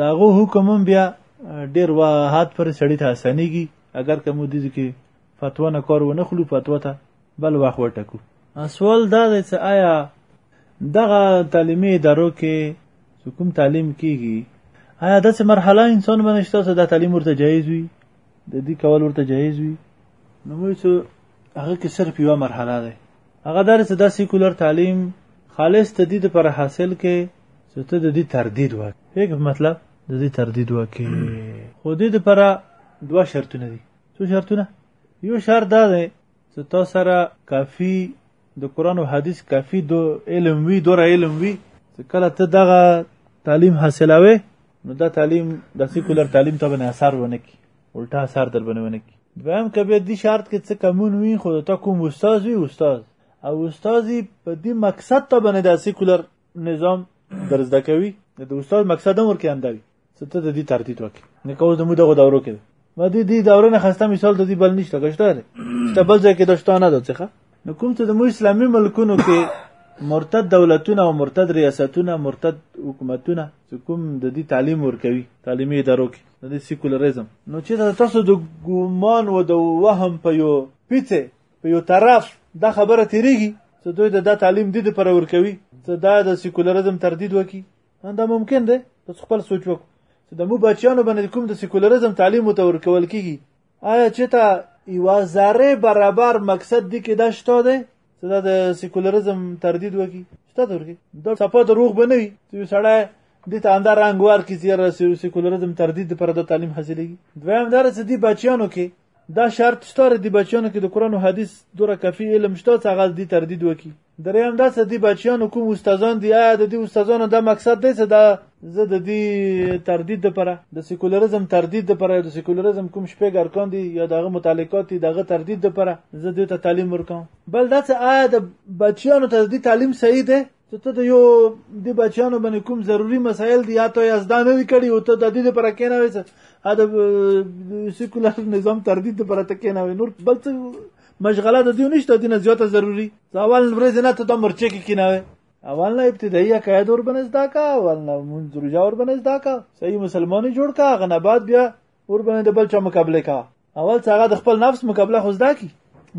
داغو حکم هم بیا ډیر واحد پر سړی ته اسانیږي اگر که مو دې کې فتوا نه کار ونه خلو فتوا ته بل وخت وټکو سوال دا دی چې آیا دغه تعلیمي ادارو کې چې کوم تعلیم کیږي آیا داسې مرحله انسان باندې شته چې دا تعلیم ورته جایز وي د دې کول ورته جایز وي نو موږ چې هغه کې صرف یوه مرحله ده هغه دا چې دا سیکولر تعلیم خالص د دې لپاره حاصل کې چې ته د دې تردید وکړې هیڅ مطلب د دې تردید وکړې خو دې لپاره دوه شرطونه دي څو شرطونه یو شرط دا دی چې تا سره کافي د قران او حدیث کافي دو علم وی دور علم وی چې کله ته دغه تعلیم حاصلوي نو دا تعلیم د سیکولر تعلیم ته باندې اثر ونه کی الټا اثر در باندې ونه کړي دویم که بیا دې شرط کې څه کمون وي خو د تا کوم استاد وي استاد او استاد په دې مقصد ته باندې د سیکولر نظام در زده کوي د استاد مقصد هم ورکې همدا وي څه ته د دې تردید وکړي نه که اوس زموږ دغو دورو کې ده ما دې دې دورې نه خسته مثال د دې بل نشته که شته دی شته بل ځای کې د شته نه ده څخه نو کوم چې زموږ اسلامي ملکونو کې مرتد دولتونه او مرتد ریاستونه مرتد حکومتونه چې کوم د دې تعلیم ورکوي تعلیمي ادارو کې د دې سیکولریزم نو چې دا تاسو د ګومان و د وهم په یو پیڅه په یو طرف دا خبره تیریږي چې دوی د دا تعلیم دې لپاره ورکوي چې دا د سیکولریزم تردید وکړي دا ممکن دی تاسو خپل سوچ وکړئ چې د مو بچیانو باندې کوم د سیکولریزم تعلیم ته ورکول کیږي آیا چې تا یو ذره برابر مقصد دی کې داشته ده چې دا د سیکولریزم تردید وکي شته درګي دا صفه دروغ بنوي چې سړی د ته اندر رنگ ور کې زیره سیکولریزم تردید پر د تعلیم حاصلېږي دویم دا چې دی بچیانو کې دا شرط شته د بچیانو کې د قران او حدیث دوره کافي علم شته چې هغه دې تردید وکي دریم دا چې دی بچیانو کوم استادان دی آیا د دې استادانو دا مقصد دی چې دا زه د دې تردید لپاره د سیکولریزم تردید لپاره د سیکولریزم کوم شپږ ارکان دي یا دغه متعلقات دي دغه تردید لپاره زه دوی ته تعلیم ورکوم بل دا چې آیا د بچیانو ته د تعلیم صحیح دی چې ته د یو د بچیانو باندې کوم ضروری مسایل دي یا ته یې زده نه کړي او ته د دې لپاره کېنه وې چې دا سیکولر نظام تردید لپاره ته کېنه وې نور بل څه مشغله د دیو نشته دینه زیاته ضروری اول ورځ نه ته د مرچه کې کیناوي اول نه ابتدایي عقاید ور بنز دا کا اول نه منځ روجا ور بنز دا کا صحیح مسلمانې جوړ کا غنه بعد بیا ور باندې د بل چا مقابله کا اول څنګه د خپل نفس مقابله خو زده کی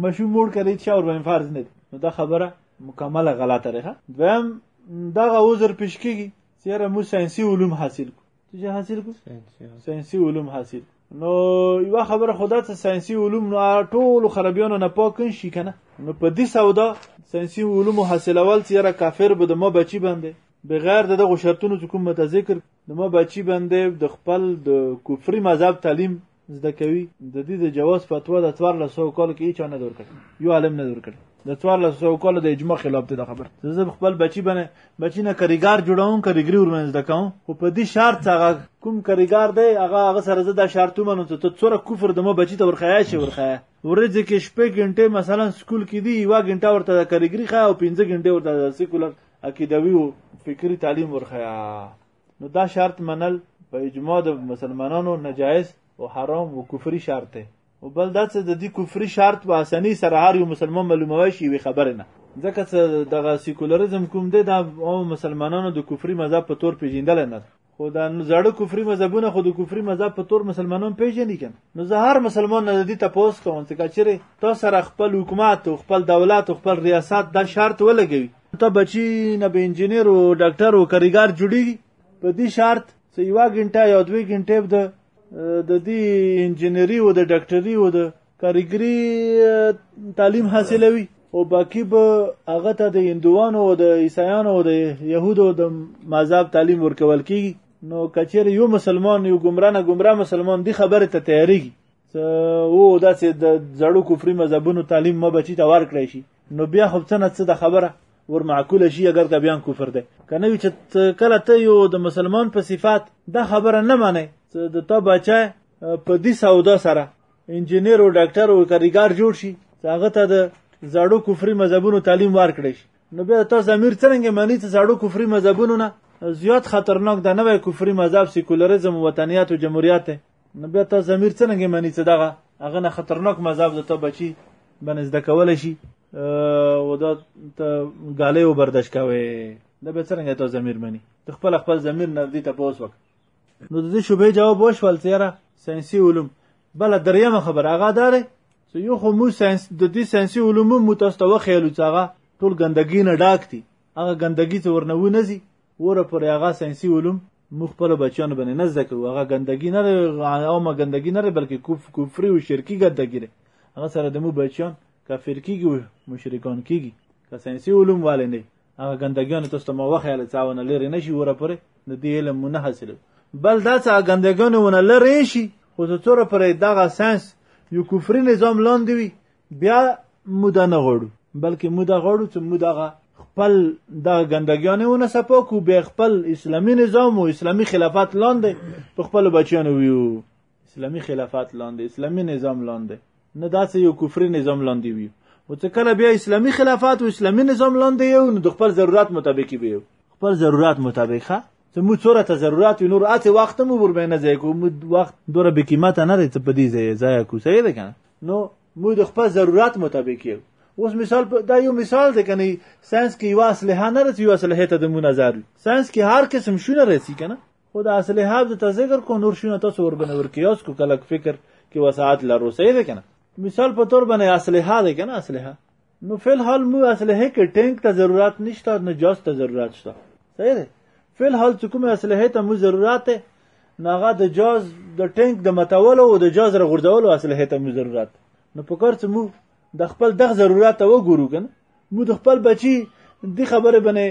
مشو موړ کړی چې اور باندې فرض نه نو دا خبره مکمله غلطه ده دویم دا عذر پیش کیږي چیرې مو ساينسي علوم حاصل کو ته چې حاصل کو ساينسي علوم حاصل نو یو خبره خدا ته ساينسي علوم نو ټول خرابيانو نه پاک شي کنه نو په دې سودا ساينسي علوم حاصلول چې را کافر به د ما بچي باندې بغیر د دغه شرطونو چې کوم متذکر د ما بچي باندې د خپل د کفري مذهب تعلیم زده کوي د دې د جواز فتوا د 1400 کال کې هیڅ نه دور کړ یو عالم نه دور کړ د 1400 کال د اجماع خلاف دی دا خبر زه خپل بچی باندې بچی نه کریګار جوړاوم کریګری ورمنځ دکاو خو په دې شرط هغه کوم کریګار دی هغه هغه سره زه دا شرط ومنم ته څوره کفر د مو بچی ته ورخایا شي ورخایا ورځ کې شپې غنټه مثلا سکول کې دی یو غنټه ورته کریګری خا او 15 غنټه ورته سیکولر عقیدوي او فکری تعلیم ورخایا نو دا شرط منل په اجماع د مسلمانانو نجایز او حرام او کفري شرط دی او بل دا چې د دې کفري شرط په اسانۍ سره هر یو مسلمان معلوموي شي وي خبره نه ځکه چې دغه سیکولریزم کوم دی دا او مسلمانانو د کفري مذهب په تور پیژندل نه خو دا زړه کفري مذهبونه خو د کفري مذهب په تور مسلمانان پیژني کنه نو زه هر مسلمان نه دې تپوس کوم چې کچره تاسو سره خپل حکومت او خپل دولت او خپل ریاست دا شرط ولګوي ته بچی نه به انجنیر او ډاکټر او کاریګار جوړیږي په دې شرط چې یوه ګنټه یا دوه ګنټه به د دې انجنیری او د ډاکټري او د کاریګری تعلیم حاصلوي او باقی به هغه ته د هندوانو او د عیسایانو او د يهودو د مذهب تعلیم ورکول کیږي نو کچیر یو مسلمان یو ګمرا نه ګمرا مسلمان دی خبره ته تیاریږي او داسې د زړو کفري مذهبونو تعلیم ما بچی ته ورکړی شي نو بیا خو څه نه څه د خبره ور معقوله شي اگر که بیان کفر دی که نه وي چې کله ته یو د مسلمان په صفات دا خبره نه منې چې د تا بچی په دې سودا سره انجینر او ډاکټر او کاریګار جوړ شي چې هغه ته د زړو کفري مذهبونو تعلیم ورکړی شي نو بیا تاسو امیر څنګه مانی چې زړو کفري مذهبونو نه زیات خطرناک د نوې کفري مذهب سیکولریزم وطنیت او جمهوریت نو بیا ته ضمیر څنګه منی چې دغه هغه نه خطرناک مذهب د ته بچي باندې زده کول شي او دا ته غالې و برداشت کوي دا به څنګه ته ضمیر منی ته خپل خپل ضمیر نه دي ته پوس وک نو د دې شوبې جواب وشول سره ساينسي علوم بل دریمه خبر هغه داره چې یو خو مو ساينس د دې ساينسي علوم مو تاسو ته وخیلو چې هغه ټول ګندګي نه ډاک دي هغه ګندګي ته ورنوي نه زی وره پر هغه ساينسي علوم مو خپل بچیانو باندې نه زده کړو هغه ګندګي نه لري عامه ګندګي نه لري بلکې کوف کفري او شرکي ګندګي لري هغه سره د مو بچیان کافر کیږي او مشرکان کیږي که ساينسي علوم والي نه هغه ګندګیانو تاسو ته مو وخیاله څاونه لري نه شي وره پرې د دې علم مو نه حاصلو بل دا څه ګندګیانو ونه لري شي خو څوره پرې دغه ساينس یو کفري نظام لاندې وي بیا مودا نه غواړو بلکې مودا غواړو چې مودا هغه خپل دغه ګندګیانې ونه صفا کو بیا خپل اسلامي نظام او اسلامي خلافت لاندې په خپل بچیانو ویو اسلامي خلافت لاندې اسلامي نظام لاندې نه داسې یو کفري نظام لاندې ویو او چې کله بیا اسلامي خلافت او اسلامي نظام لاندې یو نو د خپل ضرورت مطابق به خپل ضرورت مطابق ښه ته مو څوره ته ضرورت وي نور اته وخت مو ور باندې ځای کو مو وخت دوره به قیمت نه لري ته په دې ځای ځای کو صحیح ده کنه نو موږ د خپل ضرورت مطابق یو اوس مثال دا یو مثال دی کنه ساينس کې یو اسلحه نه رسي یو اسلحه ته د مو نظر ساينس کې هر قسم شونه رسي کنه خو د اسلحه د تذکر کو نور شونه تاسو ور بنور کیاس کو کلک فکر کې وساعت لرو صحیح دی کنه مثال په تور باندې اسلحه دی کنه اسلحه نو فی الحال مو اسلحه کې ټینک ته ضرورت نشته نه جاس ته ضرورت شته صحیح ده فی الحال چې کومه اسلحه ته مو ضرورت ده ناغه د جاز د ټینک د متولو او د جاز رغورځولو اسلحه ته مو ضرورت نو په کار چې مو د خپل دغه ضرورت ته وګورو کنه مو د خپل بچی دی خبره بنه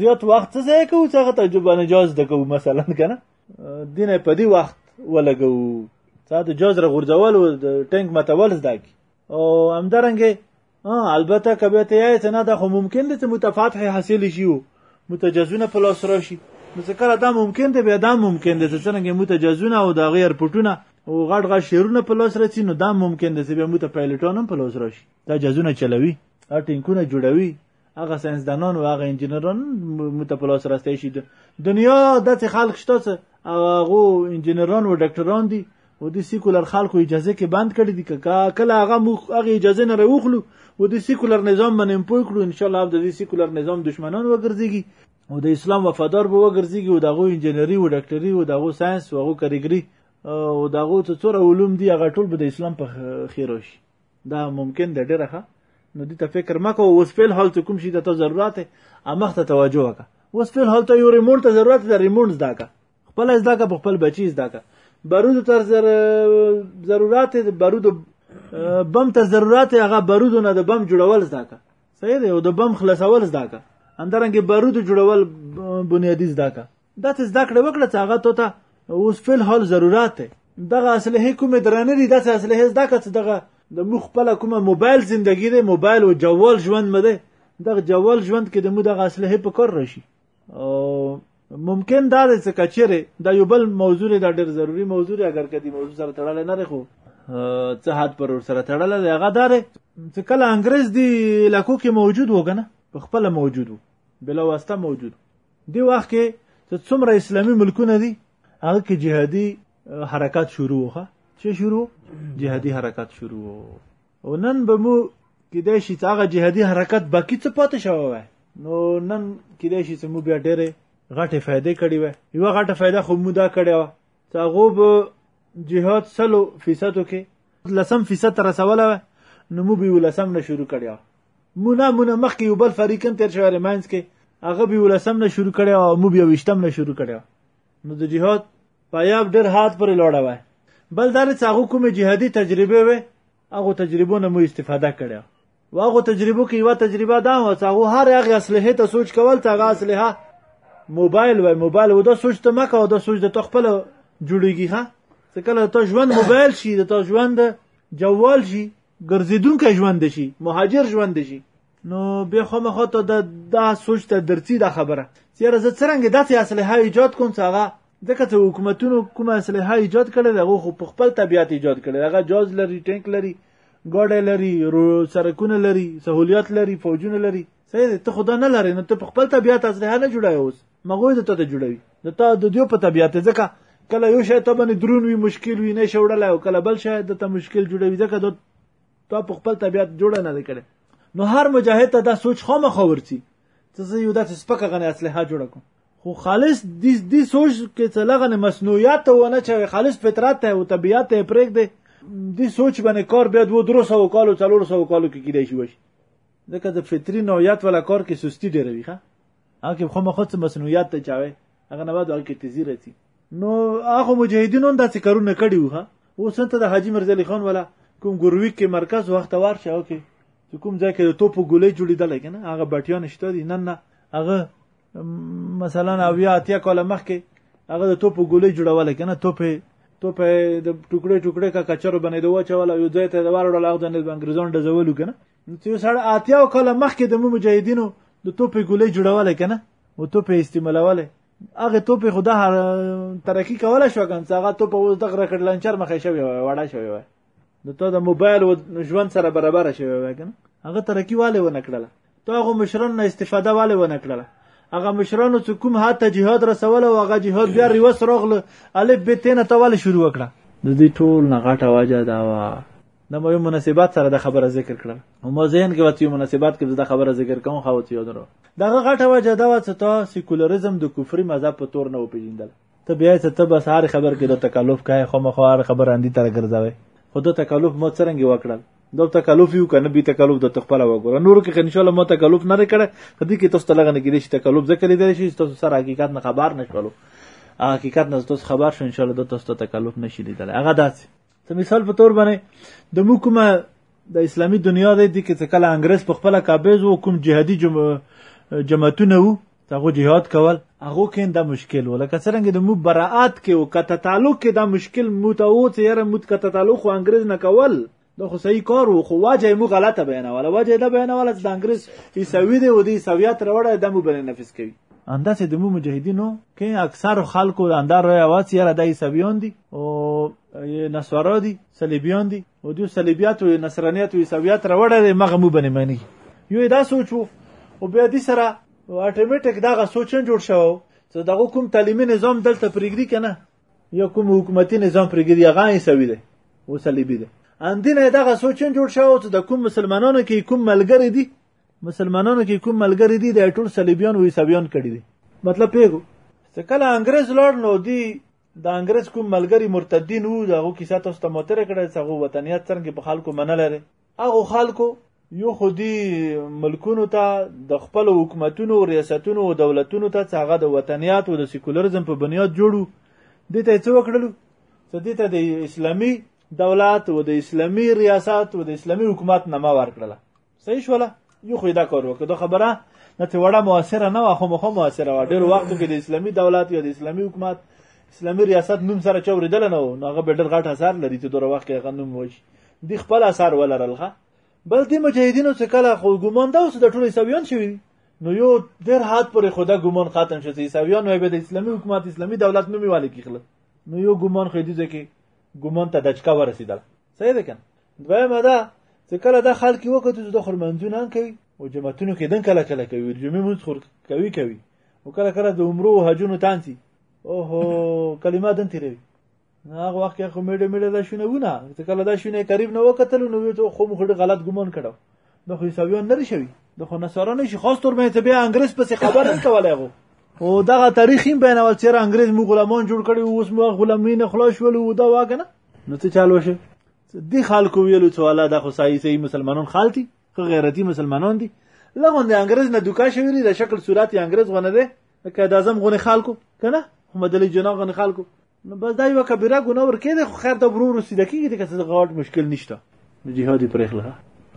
زیات وخت څه ځای کوو څنګه تجربه نه جاز د کوو مثلا کنه دینه په دی وخت ولګو څا د جاز رغورځول او د ټینک متول زده کی او همدارنګه البته کبه ته یې څنګه دا خو ممکن دي چې متفاتح حاصل شي او متجزونه په لاس راشي نو ځکه دا ممکن دی بیا دا ممکن دی چې څنګه متجزونه او د غیر پټونه او غټ غټ شیرونه په لاس راشي نو دا ممکن دی چې بیا مت پایلټون هم په لاس راشي دا جزونه چلوي دا ټینکونه جوړوي هغه ساينسدانان او هغه انجنيران موږ ته په لاس راسته شي دنیا داسې خلک شته چې هغه انجنيران او ډاکټران دي او د سیکولر خلکو اجازه کې بند کړي دي که کله هغه موږ هغه اجازه نه راوخلو او د سیکولر نظام باندې پوه کړو ان شاء الله د دې سیکولر نظام دشمنان وګرځيږي او د اسلام وفادار به وګرځيږي او دغه انجنیری او ډاکټري او دغه ساينس او هغه کاریګری او دغه څو علوم دي هغه ټول به د اسلام په خیر شي دا ممکن ده ډیره ښه نو دې ته فکر مکه او اوس فعل حال ته کوم شي ته ضرورت امخ ته توجه وکړه اوس فعل حال ته یو ریمونټ ته ضرورت ده ریمونټ زده کا خپل زده کا په خپل بچی زده کا بارود تر ضرورت بارود بم ته ضرورت هغه بارود نه د بم جوړول زده کا صحیح دی او د بم خلاصول زده کا اندرنګ بارود جوړول بنیادی زده کا داسې زده کړه وکړه چې هغه ته اوس فل حال ضرورت دی دغه اسلحې کومې درنه دي داسې اسلحې زده کړه چې دغه د موږ خپله کومه موبایل زندګي دی موبایل او جوال ژوند مه دی دغه جوال ژوند کې د موږ دغه اسلحې په کار راشي او ممکن دا دی چې کچېرې دا یو بل موضوع دی دا ډېر ضروري موضوع دی اګر که دې موضوع سره تړلی نه دی خو څه حد پر سره تړلی دی هغه دا دی چې کله انګرېز دی علاقو کې موجود و که نه په خپله موجود و بلا واسطه موجود و دی وخت کې چې څومره اسلامي ملکونه دي هغه کې جهادي حرکات شروع وخه چې شروع جهادي حرکات شروع او نن به مو کېدای شي چې هغه جهادي حرکت باقي څه پاتې شوی وای نو نن کېدای شي چې مو بیا ډېرې غټې فایدې کړې وای یوه غټه فایده خو مو دا کړې وه چې هغو به جهاد سلو فیصدو کې لسم فیصد ته رسولی وای نو مو به یولسم نه شروع کړی وه مونه مونه مخکې یو بل فریق هم تیر شوی رمانس کې هغه به ولسم نه شروع کړي او مو بیا وشتم نه شروع کړي نو د جهاد پایاب ډېر هات پر لوړه وای بل دار چې هغه کومه جهادي تجربه وي هغه تجربو نه مو استفاده کړي و هغه تجربو کې یو تجربه دا و چې هغه هر هغه اصله ته سوچ کول ته هغه اصله موبایل وای موبایل و دا سوچ ته مکه و دا سوچ د تخپل جوړیږي ها څکه ته ژوند موبایل شي د ته ژوند جوال شي ګرځیدونکی ژوند شي مهاجر ژوند شي نو به خامخا ته د دا سوچ ته درڅی دا خبره چیرې زه څنګه داسې اسلحه ایجاد کوم چې هغه ځکه چې حکومتونو کومه اسلحه ایجاد کړې ده هغه خو په خپل طبیعت ایجاد کړې ده هغه جاز لري ټینک لري ګاډی لري سرکونه لري سهولیت لري فوجونه لري صحیح دی ته خدا نه لرې نو ته په خپل طبیعت اسلحه نه جوړای اوس مغوی ته ته جوړوي د تا د دیو په طبیعت ځکه کله یو شی ته باندې درون وي مشکل وي نه شوړل او کله بل شی د ته مشکل جوړوي ځکه د تا په خپل طبیعت جوړ نه دی کړی نو هر مجاهد ته دا سوچ خامخ ورسي چې زه یو داسې سپکه غنې اسلحه جوړه کوم خو خالص دې دې سوچ کې څه لغنه مصنوعیت ونه چې خالص فطرت ته او طبیعت ته پرېږ دی دې سوچ باندې کار بیا دوه درو سو کالو څلور سو کالو کې کېدای شي وشي ځکه د فطري نوعیت ولا کار کې سستی ډېره وي ښه هغه خو مخه څه مصنوعیت ته چاوي هغه نه بعد هغه کې تیزی راځي نو هغه مجاهدینو هم داسې کارونه کړي وو ها اوس ته د حاجی مرزا علي خان ولا کوم ګورویک کې مرکز وخت ورشه او کې کوم ځای کې د توپو ګولې جوړېدل کنه هغه بټیان شته دي نن نه هغه مثلا اویا اتیا کاله مخکې هغه د توپو ګولې جوړول کنه توپې تو په د ټوکړې ټوکړې کا کچرو باندې د وچول یو ځای ته د وارړل هغه ځنه د انګریزان د زولو کنه نو ته سره اتیا او کله مخکې د مو مجاهدینو د توپې ګولې جوړولې کنه او توپې استعمالولې هغه توپې خدا ترقی کوله شو کنه هغه توپ اوس دغه رکړ لنچر مخې شوی وای وړا شوی وای نو ته د موبایل او ژوند سره برابر شوی وای کنه هغه ترقی والے و نکړله ته هغه مشران نه استفاده والے و نکړله هغه مشرانو چې کوم هاته جهاد رسول او هغه جهاد بیا ریوس راغله الف به تینه تول شروع وکړه د دې ټول نه غټه واجه دا وا د مو مناسبات سره د خبره ذکر کړل او مو ذهن کې وتی مناسبات کې د خبره ذکر کوم خو ته یاد ورو دغه غټه وجه دا و چې ته سیکولریزم د کفري مذهب په تور نه وپیژندل ته بیا ته ته بس هر خبر کې د تکلف کای خو مخ هر خبر اندی تر ګرځاوي خو د تکلف مو څنګه وکړل دا تکلف یو کنه به تکلف د تخپل وګوره نور کې ان شاء الله مو تکلف نه کړه کدي کې تاسو تلغه نه کېدې شي تکلف ځکه لیدل شي تاسو سره حقیقت نه خبر نه شولو حقیقت نه تاسو خبر شو ان شاء الله د تاسو تکلف نشي لیدل هغه داسې ته مثال په تور باندې د مو کومه د اسلامی دنیا د دې کې څه کله انګريز په خپل قابض او کوم جهادي جم... جماعتونه وو هغه جهاد کول هغه کې دا مشکل و لکه څنګه د مو براءات کې او کته تعلق کې دا مشکل مو ته و چې یره مو کته تعلق خو انګريز نه کول دا خو صحیح کار وو خو واجه مو غلطه بیانوله واجه دا بیانوله چې د انګريز عیسوي دی او د عیسویت راوړل د مو بل نفس کوي انداسې د مو مجاهدینو کې اکثر خلکو د اندار راوځي یره د عیسویان دي او نصارا دي صلیبیان دي او دوی صلیبیات او نصرانیت او عیسویت راوړل دي مغه مو بنې معنی یو دا سوچ وو او بیا دې سره اتوماتیک دغه سوچ جوړ شو چې دغه کوم تعلیمي نظام دلته پرېږدي کنه یا کوم حکومتي نظام پرېږدي هغه عیسوی دي او صلیبی دي اندینه دغه سوچ جوړ شو چې د کوم مسلمانانو کې کوم ملګری دي مسلمانانو کې کوم ملګری دي د ټول صلیبیان او عیسویان کړي دي مطلب پیګو څکه انګريز لړ نو دی د انګريز کوم ملګری مرتدین وو دغه کیسه تاسو ته متر کړه چې هغه وطنیت څنګه په خلکو منل لري هغه خلکو یو خودي ملکونو ته د خپل حکومتونو ریاستونو او دولتونو ته چې هغه د وطنیات او د سیکولرزم په بنیاد جوړو دې ته څه وکړلو چې دې ته د اسلامي دولت او د اسلامي ریاست او د اسلامي حکومت نامه ورکړله صحیح شوله یو خو دا کار وکړه دا خبره نه ته وړه موثره نه وه خو مخه موثره وه ډېر وخت کې د اسلامي دولت یا د اسلامي حکومت اسلامي ریاست نوم سره چا اورېدلی نه و نو هغه به ډېر غټ اثر لري چې دوره وخت کې هغه نوم وشي دوی خپل اثر ولرل ښه بل دې مجاهدینو څه کله خو ګومان دا اوس د ټولو عیسویان شوي دي نو یو ډېر حد پورې خو دا ګومان ختم شو چې عیسویان وایي به د اسلامي حکومت اسلامي دولت نومې والي کېخله نو یو ګومان خو دې ځای کې ګومان ته دچکا ورسېدله صحیح ده کنه دویمه ده چې کله دا خلک وکړي چې د خرمنځونه هم کوي او جماعتونو کې دن کله کله کوي د جمعې مونږ خور کوي کوي او کله کله د عمرو او حجونو تانسي اوهو کلمه دن تیروي نه هغه وخت کې خو میډه میډه دا شونه ونه چې کله دا شونه قریب نه وکتل نو یو خو مخ غلط ګمان کړو د خو عیسویان نه شوي د خو نصارا نه شي خاص تور مې ته بیا انګريز پسې خبر نه کولای غو او دغه تاریخ هم بینول چې انګريز مو غلامان جوړ کړي اوس مو غلامي نه خلاص ول او دا واګه نه نو څه چالو شي دي خلکو ویلو چې والا د خو سایي سي مسلمانان خالتي غیرتی مسلمانان دي لغون د انګريز نه دوکا شوی د شکل صورت انګريز غونه ده که د اعظم غونه خلکو کنه هم د لجنا غونه خلکو نو بس دا یو کبیره ګناه ورکې ده خو خیر دا ورو ورو سیده کېږي ځکه چې غاټ مشکل نشته نو جهاد یې پرېښله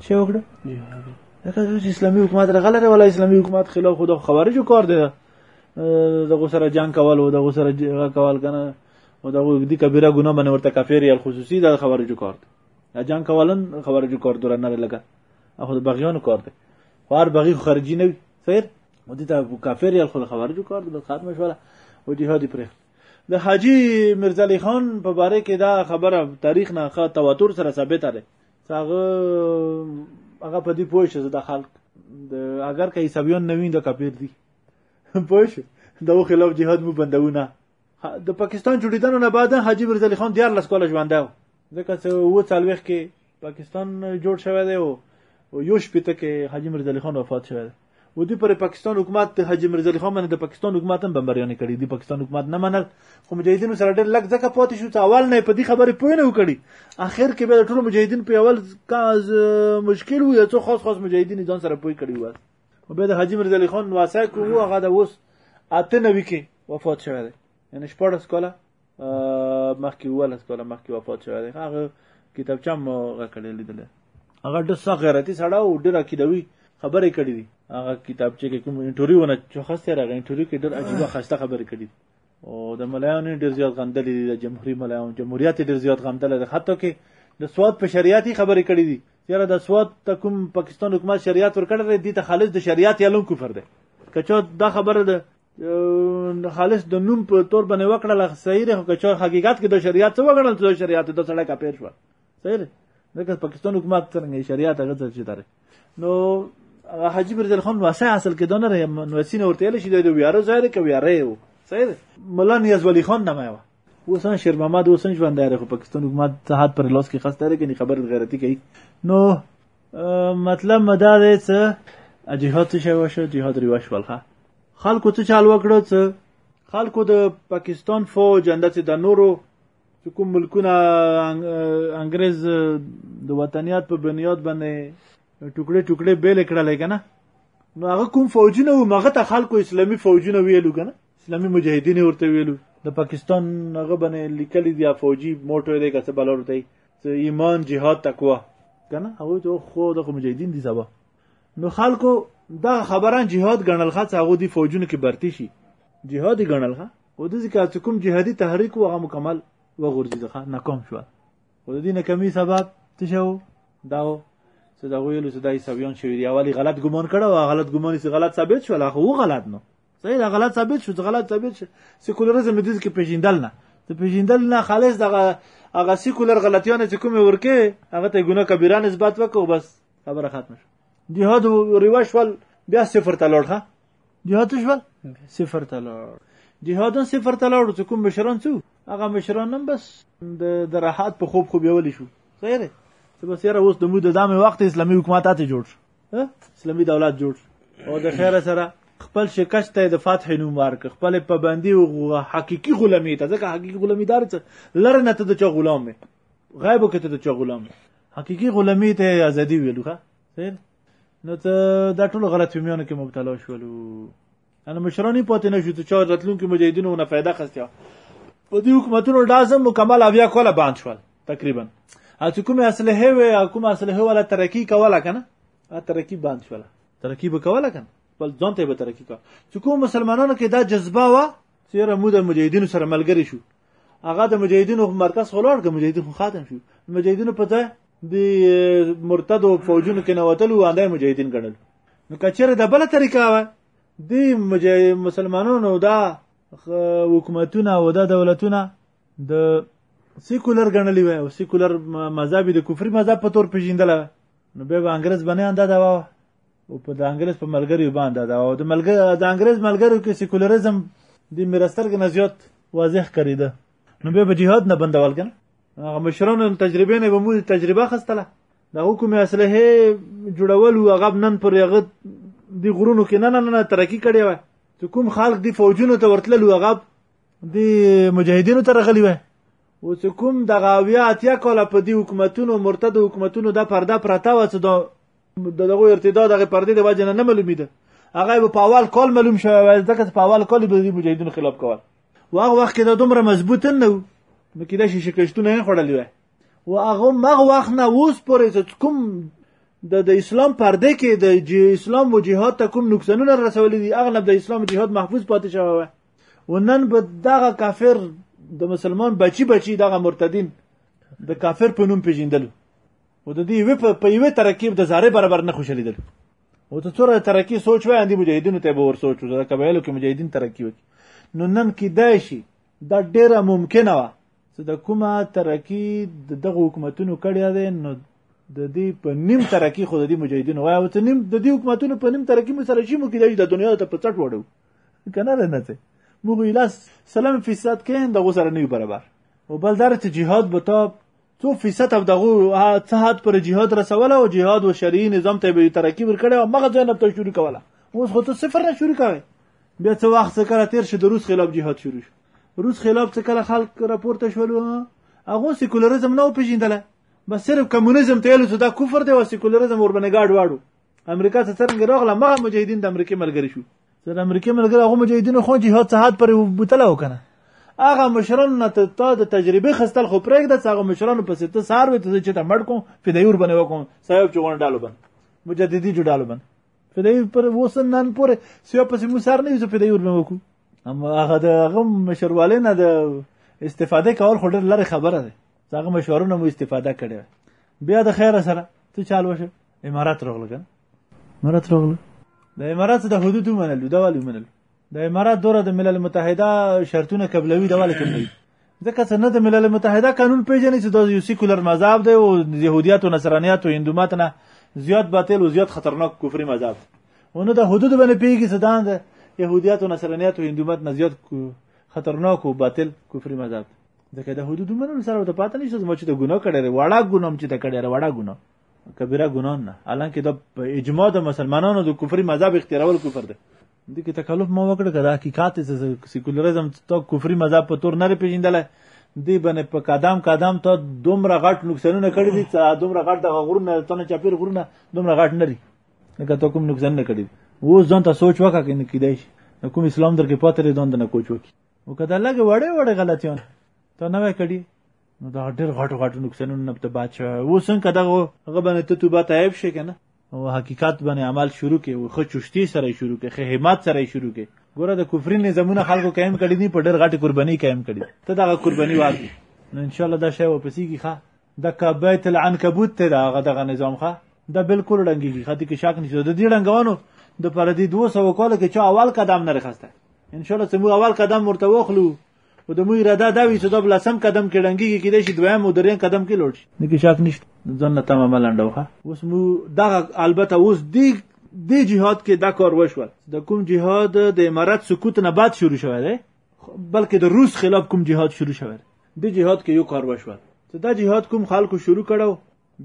څه وکړه جهاد لکه چې اسلامي حکومت راغلی دی ولا اسلامي حکومت خلاف خو د خوارجو کار دی دغو سره جنګ کول او دغو سره هغه کول که نه او دغو دي کبیره ګناه باندې ورته کفیر یا خصوصي د خوارجو کار دی جنګ کولن خوارجو کار دوره نه لګه اخو د بغیانو کار دی خو هر بغي خارجي نه وي صحیح او دي ته کفیر یا خو خوارجو کار دی ختم شوله او جهاد یې پرېښله د حاجی مرزا علی خان په باره کې دا خبره تاریخ نه ښه تواتر سره ثابته ده هغه هغه په دې پوه شي د خلک د اگر که عیسویان نه وین د کافر دي پوه شي د خلاف جهاد مو بندونه د پاکستان جوړیدنه نه بعد حاجی مرزا علی خان 14 کال ژوند و ځکه چې و څلويخ کې پاکستان جوړ شوی دی او یو شپې ته کې حاجی مرزا علي خان وفات شوی دی و دوی پر پاکستان حکومت حاجی مرزا علي خان باندې د پاکستان حکومت هم بمبریانې کړې دي پاکستان حکومت نه منل خو مجاهدینو سره ډېر لږ ځکه پاتې شو چې اول نه په دې خبرې پوه نه وکړي اخر کې به ټول مجاهدین په اول کاز مشکل وو یو خاص خاص مجاهدین ځان سره پوه کړي وو او به د حاجی مرزا علي خان واسه کو هغه د اوس اته نوي کې وفات شوی دی یعنی شپږ کاله مخکې ولس کاله مخکې وفات شوی دی هغه کتابچه هم هغه کړې لیدلې هغه ډېر سخت غیرتي سړی او ډېر عقیدوي خبرې کړې دي هغه کتابچه کې کوم انټرویو ونه چې خسته راغی انټرویو کې ډېر عجیبه خسته خبرې کړې دي او د ملایانو ډېر زیات غندلې دي د جمهوریت ملایانو جمهوریت ډېر زیات غندلې ده حتی کې د سواد په شریعتي خبرې کړې دي یاره د سواد ته کوم پاکستان حکومت شریعت ورکړی دی ته خالص د شریعت یالون کفر دی که چا دا خبره ده خالص د نوم په تور باندې وکړل صحیح دی خو که چا حقیقت کې د شریعت څه وګڼل چې شریعت د سړی کاپیر شو صحیح دی ځکه پاکستان حکومت څنګه شریعت هغه څه چې داره نو هغه حاجي برزل خان واسه اصل کې دونه رې نو سین ورته یل شي د ویاره ځای دی که ویاره یو صحیح دی مولا نیاز ولی خان نامه و اوسن شیر محمد اوسن ژوند دی خو پاکستان حکومت ته حد پر لاس کې خاص دی کې خبر غیرتی کوي نو مطلب مدا دی څه جهاد څه شی وشو جهاد ریوا شولخه خلکو څه چال وکړو څه خلکو د پاکستان فوج انداسې د نورو چې کوم ملکونه انګريز د وطنيات په بنیاد باندې ټوکړې ټوکړې بیل کړل کنه نو هغه کوم فوجونه و مغه ته خلکو اسلامي فوجونه ویلو کنه اسلامي مجاهدین ورته ویلو د پاکستان هغه باندې لیکلي دی فوجي موټر دی که څه بلور دی ایمان جهاد تقوا کنه هغه ته خو د مجاهدین دي سبا نو خلکو دا خبران جهاد غنل خاص هغه دی فوجونو کې برتی شي جهاد غنل خا او د ځکه چې کوم جهادي تحریک وغه مکمل وغورځي ځخه ناکام شو او د دې ناکامي سبب څه شو دا چې دا ویلو چې دای سویان شوی دی اولی غلط ګمان کړه او غلط ګمان چې غلط ثابت شو لا خو غلط نو صحیح دا غلط ثابت شو غلط ثابت شو سیکولرزم دې کې پیژندل نه ته پیژندل نه خالص دغه هغه سیکولر غلطیانه چې کومه ورکه هغه ته ګناه کبیره نسبت وکړو بس خبره ختم شو جهاد ریواج ول بیا صفر ته لوړ ها جهاد شو صفر ته لوړ جهاد صفر ته لوړ چې کوم مشران څو هغه مشران هم بس د راحت په خوب خوب یول شو غیره چې بس یاره اوس د مو د دامه وخت اسلامي حکومت ته جوړ شو اسلامي دولت جوړ او د خیره سره خپل شکست ته د فتح نوم ورک خپل پابندي او حقيقي غلامي ته ځکه حقيقي غلامي دار څه لره نه ته د چا غلام غیب کې ته د چا غلام حقيقي غلامي ته ازادي ویلو ښه نو ته دا ټول غلط فهمیانو کې مبتلا شولو انا مشرانی پاتې نشو ته چا راتلونکو مجاهدینو نه فائدہ خسته په دې حکومتونو لازم مکمل اویا کوله باند شول تقریبا اته کومه اصله وي کومه اصله ولا ترقی کوله کنه ترقی باند شول ترقی به کوله کنه بل ځان ته به ترقی کا چې کوم مسلمانانو کې دا جذبه وا سیره موده مجاهدینو سره ملګری شو هغه د مجاهدینو په مرکز ولاړ که مجاهدین خاتم شو مجاهدینو په ځای د مرتدو فوجونو کې نه وتل او اندای مجاهدین ګڼل نو کچره د بل طریقه و د مسلمانانو دا حکومتونه او دا دولتونه د سیکولر ګڼلی وای او سیکولر مذهب د کفري مذهب په تور پیژندل نو به انګريز باندې انده دا او په د انګريز په ملګریو باندې دا او د ملګر د انګريز ملګریو کې سیکولریزم د مرسترګ نه زیات واضح کړیده نو به په جهاد نه بندول کنه هغه مشرانو تجربه نه به مو تجربه خستله د حکومت اصله جوړول او غب نن پر یغه دی غرونو کې نه نه نه ترقی کړی و چې کوم خلک دی فوجونو ته ورتلل او غب دی مجاهدینو ته رغلی و او چې کوم د غاویا اتیا کاله په دی حکومتونو مرتد حکومتونو د پرده پرتا و چې د دغه ارتداد دغه پردې د وجه نه معلومیده هغه په اول کال معلوم شوی وای ځکه په اول کال به د مجاهدینو خلاف کول واغه وخت کې دا دومره مضبوط نه و نو کې دا شي شکشتونه نه خړلې وای و هغه مغه وخت نه اوس پورې کوم د د اسلام پرده کې د اسلام او جهاد ته کوم نقصانونه رسولې دي اغلب د اسلام او جهاد محفوظ پاتې شوی وای ونن به دغه کافر د مسلمان بچی بچی دغه مرتدین د کافر په نوم پیژندل او د دې وی په یوه ترکیب د زاره برابر نه خوشاله دي او ته څوره ترکی سوچ وای اندی مجاهدینو ته به ور سوچ وځه کبایلو کې مجاهدین ترکی وکي نو نن کې دای شي دا ډیره ممکنه وه چې د کومه ترکی د دغه حکومتونو کړی دی نو د دې په نیم ترکی خو د دې مجاهدینو وای او ته نیم د دې حکومتونو په نیم ترکی مو سره شي مو کې د دنیا ته په څټ وړو کنه نه نه ته موږ اله سلام فیصد کین دغه سره نه برابر او بل درته جهاد به تا څو فیصد او دغه څه حد پر جهاد رسول او جهاد او شرعي نظام ته به ترقی ورکړي او مغه ځای نه ته شروع کوله اوس خو ته صفر نه شروع کوي بیا څه وخت څه کړه تیر شي د روس خلاف جهاد شروع شو روس خلاف څه کړه خلک راپورته شول هغه سیکولریزم نه پیژندله بس صرف کمونیزم ته یلو دا کفر دی او سیکولریزم وربنه گاډ واړو امریکا ته څنګه راغله ما مجاهدین د امریکای ملګری شو زه د امریکای ملګری هغه مجاهدین خو چې هڅه هات پر بوتله وکنه هغه مشران نه ته تا د تجربه خستل خو پرېګ د هغه مشران په سته سار وي ته چې ته مړ کوم فدایور بنه وکم صاحب چوغان ډالو بن مجددي جو ډالو بن فدایور پر وسن نن پورې سیو پسې مو سار نه یو فدایور نه وکم اما هغه د هغه مشرواله نه د استفاده کول خو ډېر لره خبره ده هغه مشورونه مو استفاده کړي بیا د خیره سره ته چالو شه امارات راغله کنه امارات راغله د امارات د حدود منلو دا ولې منلو د امارات دوره د ملل متحده شرطونه قبلوي دا ولې قبلوي ځکه چې نه د ملل متحده قانون پیژنې چې دا یو سیکولر مذهب دی او يهودیت او نصرانیت او هندومت نه زیات باطل او زیات خطرناک کفري مذهب دی ونه د حدود باندې پیږي چې دا د يهودیت او نصرانیت او هندومت نه زیات خطرناک او باطل کفري مذهب دی ځکه د حدود منلو سره ته پاتې نشته چې د ګناه کړی وړه ګناه چې ته کړی وړه ګناه کبیره ګناه نه الان کې دا په اجماع د مسلمانانو د کفري مذهب اختیارول کفر دی دې کې تکلف مو وکړ که دا حقیقت سیکولریزم ته کفري مذهب په تور نه پیژندلی دی باندې په قدم قدم ته دومره غټ نقصانونه کړی دي چې دومره غټ دغه غرونه تنه چاپیر غرونه دومره غټ نه دي لکه ته کوم نقصان نه کړی اوس ځان ته سوچ وکړه کنه کیدای شي کوم اسلام درکې پاتې لري ځان ته نه کوچ وکړي او کدا لګ وړې وړې غلطیان ته نه وکړي نو دا ډېر غټو غټو نقصانونو نه ته باد شوی اوس څنګه دغه هغه باندې ته توبه تایب شې که نه او حقیقت باندې عمل شروع کې او ښه چشتي سره شروع کې ښه همت سره شروع کې ګوره د کفري نظامونه خلکو قایم کړي دي په ډېر غټې قربانۍ قایم کړي ته دغه قرباني واخلې نو انشاءالله دا شی وپسېږي ښه د کبیت العنکبوت ته د هغه دغه نظام ښه دا بالکل ړنګېږي ښه دې کې شک نشته د دې ړنګوانو د پر دې دوه سوه کالو کې چا اول قدم نه رخسته انشاءالله چې موږ اول قدم ورته واخلو او د مو اراده دا وي چې دا بل سم قدم کې ډنګيږي کې د شي دویم او دریم قدم کې لوټ شي نه کې شک نشته ځنه تمام لنډوخه اوس مو دا البته اوس دی دی جهاد کې دا کار وشول د کوم جهاد د امارت سکوت نه بعد شروع شوه دی بلکې د روس خلاف کوم جهاد شروع شوه دی جهاد کې یو کار وشول دا جهاد کوم خلکو شروع کړو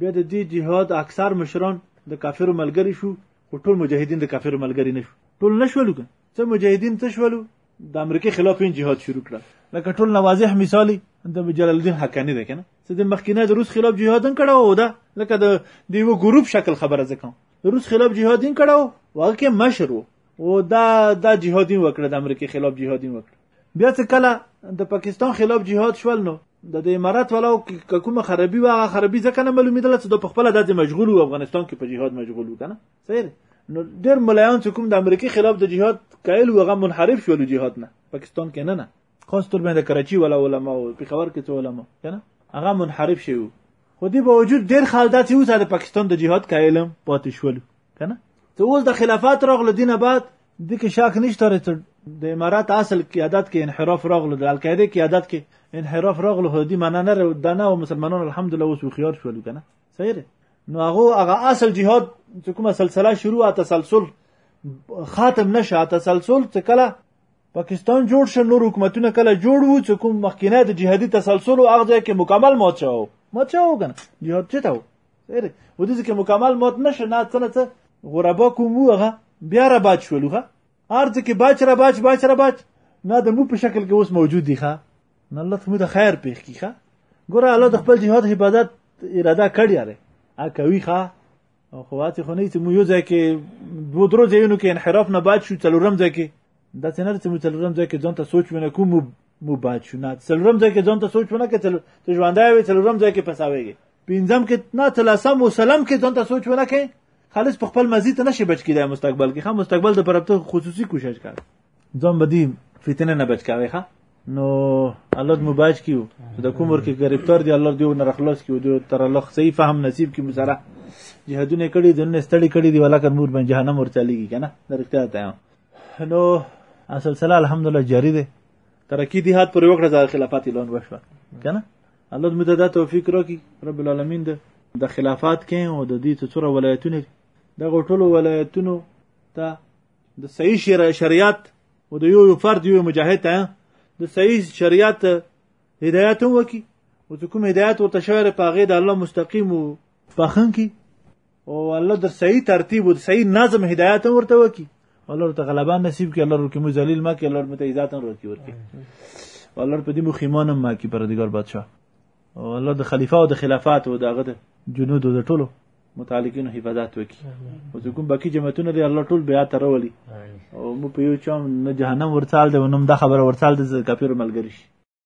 بیا د دې جهاد اکثر مشران د کافرو ملګری شو او ټول مجاهدین د کافرو ملګری نشو ټول نشول څه مجاهدین څه شولو د امریکای خلاف یې جهاد شروع کړ لکه ټول نوازح مثالی د جلال الدین حقانی ده کنه چې د مخکینه د روس خلاف جهاد هم کړه او ده لکه د دیو ګروپ شکل خبره ځکم د روس خلاف جهاد هم کړه واکه مشر وو او دا دا جهاد هم وکړه د امریکای خلاف جهاد هم وکړه بیا څه کله د پاکستان خلاف جهاد شول نو د د امارات والا کومه خرابي واغه خرابي ځکه نه معلومیدل چې د خپل د مشغول افغانستان کې په جهاد مشغول کنه صحیح نو ډېر ملایان چې کوم د امریکای خلاف د جهاد کایل وغه منحرف شول جهاد نه پاکستان کې نه نه خاص تور باندې کراچي ولا علماء او پېښور کې څو علماء کنه هغه منحرف شوی خو دې باوجود ډېر خلک داسې اوس د پاکستان د جهاد کایلم پاتې شول کنه ته اوس د خلافت راغله دینه بعد د کې شک نشته چې د امارات اصل قیادت کې انحراف راغله د القاعده قیادت کې انحراف راغله هدي معنا نه د نه مسلمانانو الحمدلله اوس خيار شول کنه صحیح نو هغه هغه اصل جهاد چې کومه سلسله شروع او تسلسل خاتم نشه تسلسل چې کله پاکستان جوړ شو نور حکومتونه کله جوړ وو چې کوم مخکینه د جهادي تسلسل او هغه کې مکمل مات شو مات شو کنه جهاد چته و سره و دې کې مکمل مات نشه نه څنګه ته غربا کوم هغه بیا را باد شولوغه ارز کې باچ را باچ باچ را باچ نه د مو په شکل کې اوس موجود دي ښا نه الله ته مو د خیر پیښ کی ښا ګوره الله د خپل جهاد حفاظت اراده کړی اره ا کوي ښا او خوات خو نه چې مو یو ځای کې دوه درو ځایونو کې انحراف نه باج شو څلورم ځای کې دا څنګه چې مو څلورم ځای کې ځان ته سوچ ونه کوم مو باج شو نه څلورم ځای کې ځان ته سوچ ونه کې ته ژوندای وي څلورم ځای کې پساويږي پنځم کې نه تلسم او سلام کې ځان ته سوچ ونه کې خالص په خپل مزي ته نشي بچ کیدای مستقبل کې خه مستقبل د پرپته خصوصي کوشش کړ ځم بدی فتنه نه بچ کاوي ښه نو الله دې مباج کیو د کومر کې گرفتار دی الله دې نه رخلاص کیو دې تر الله صحیح فهم نصیب کی مسره جهادونه کړي د نه ستړي کړي دی ولا کر نور باندې جهنم ور چلیږي کنه درکته ته نو اصل سلام الحمدلله جاری دی ترکی دی هات پر وکړه ځا خلافات اعلان وشو کنه الله دې مدد توفیق راکړي رب العالمین ده د خلافات کې او د دې څوره ولایتونه د غټولو ولایتونو ته د صحیح شریعت او د یو فرد یو مجاهد ته د صحیح شریعت هدایت وکي او چې کوم هدایت ورته شوی په هغه د الله مستقیم او پخن کی او الله در صحیح ترتیب او صحیح نظم هدایت ورته وکي الله ته غلبه نصیب کړي الله ورکه مو ذلیل ما کړي الله مو ته عزت ورکي ورکي الله په دې مو خیمانه ما کړي پردګار بادشاه او الله د خلیفہ او د خلافات او دغه د جنود او د ټولو متعلقینو حفاظت وکي او چې کوم باقی جماعتونه دی الله ټول بیا تر ولي او مو په یو چم نه جهنم ورڅال دی ونم د خبره ورڅال د کافر ملګری شي